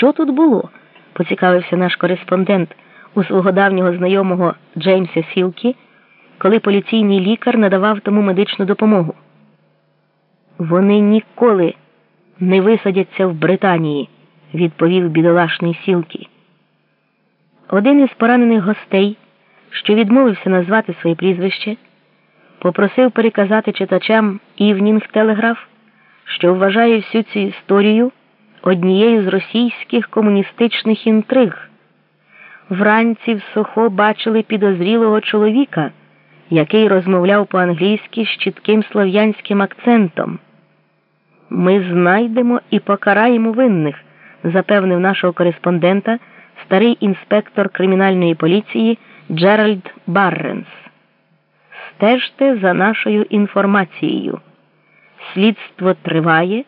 Що тут було? поцікавився наш кореспондент у свого давнього знайомого Джеймса Сілкі, коли поліційний лікар надавав тому медичну допомогу. Вони ніколи не висадяться в Британії, відповів бідолашний Сілкі. Один із поранених гостей, що відмовився назвати своє прізвище, попросив переказати читачам Івнінг Телеграф, що вважає всю цю історію однією з російських комуністичних інтриг. Вранці в Сохо бачили підозрілого чоловіка, який розмовляв по-англійськи з чітким слов'янським акцентом. Ми знайдемо і покараємо винних, запевнив нашого кореспондента старий інспектор кримінальної поліції Джеральд Барренс. Стежте за нашою інформацією. Слідство триває,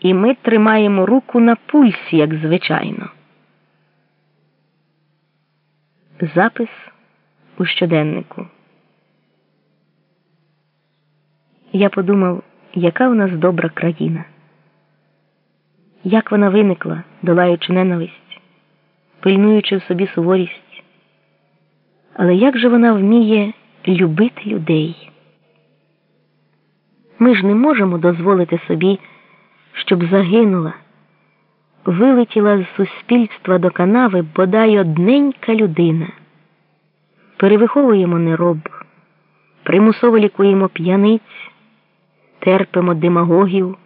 і ми тримаємо руку на пульсі, як звичайно. Запис у щоденнику. Я подумав, яка в нас добра країна, як вона виникла, долаючи ненависть, пильнуючи в собі суворість, але як же вона вміє любити людей? Ми ж не можемо дозволити собі, щоб загинула, вилетіла з суспільства до канави бодай одненька людина. Перевиховуємо нероб, примусово лікуємо п'яниць, терпимо демагогів,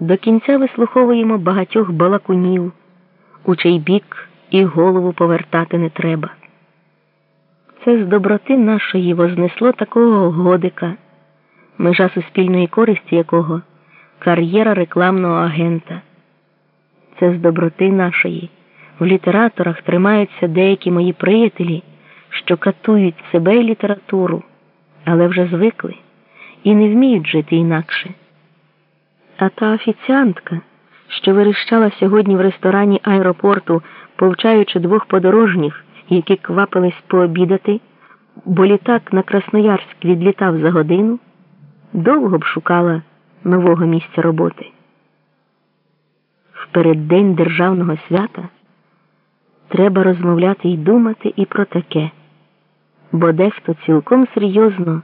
до кінця вислуховуємо багатьох балакунів, у чий бік і голову повертати не треба. Це з доброти нашої вознесло такого годика, межа суспільної користі якого кар'єра рекламного агента. Це з доброти нашої. В літераторах тримаються деякі мої приятелі, що катують себе і літературу, але вже звикли і не вміють жити інакше. А та офіціантка, що вирішала сьогодні в ресторані аеропорту, повчаючи двох подорожніх, які квапились пообідати, бо літак на Красноярськ відлітав за годину, довго б шукала нового місця роботи. В переддень державного свята треба розмовляти і думати і про таке, бо дехто цілком серйозно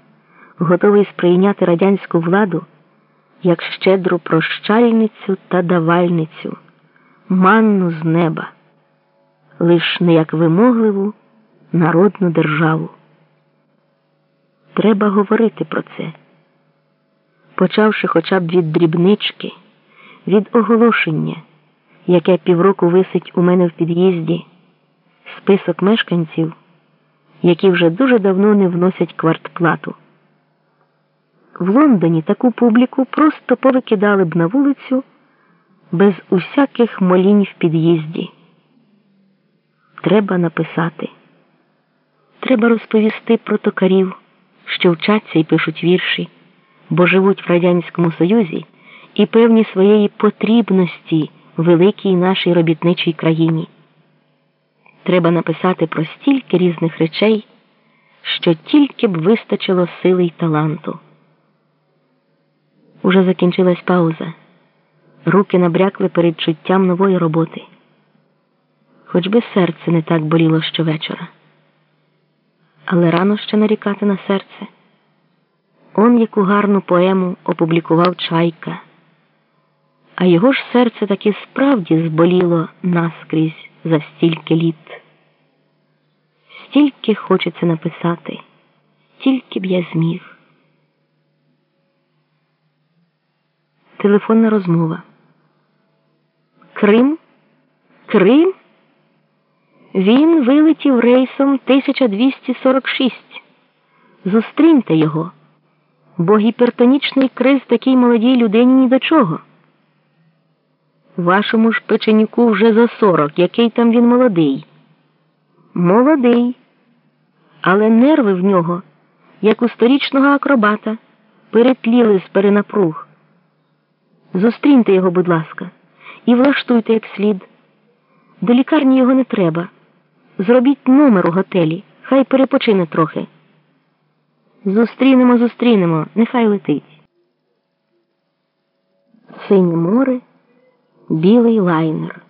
готовий сприйняти радянську владу як щедру прощальницю та давальницю, манну з неба, лиш не як вимогливу народну державу. Треба говорити про це почавши хоча б від дрібнички, від оголошення, яке півроку висить у мене в під'їзді, список мешканців, які вже дуже давно не вносять квартплату. В Лондоні таку публіку просто повикидали б на вулицю без усяких молінь в під'їзді. Треба написати. Треба розповісти про токарів, що вчаться і пишуть вірші бо живуть в Радянському Союзі і певні своєї потрібності великій нашій робітничій країні. Треба написати про стільки різних речей, що тільки б вистачило сили й таланту. Уже закінчилась пауза. Руки набрякли перед чуттям нової роботи. Хоч би серце не так боліло щовечора. Але рано ще нарікати на серце. Он яку гарну поему опублікував Чайка, а його ж серце таки справді зболіло наскрізь за стільки літ. Стільки хочеться написати, тільки б я зміг. Телефонна розмова. Крим? Крим? Він вилетів рейсом 1246. Зустріньте його бо гіпертонічний криз такій молодій людині ні до чого. Вашому ж печенюку вже за сорок, який там він молодий. Молодий, але нерви в нього, як у сторічного акробата, перетліли з перенапруг. Зустріньте його, будь ласка, і влаштуйте як слід. До лікарні його не треба. Зробіть номер у готелі, хай перепочине трохи. Зустрінемо, зустрінемо, нехай летить. Синє море, білий лайнер.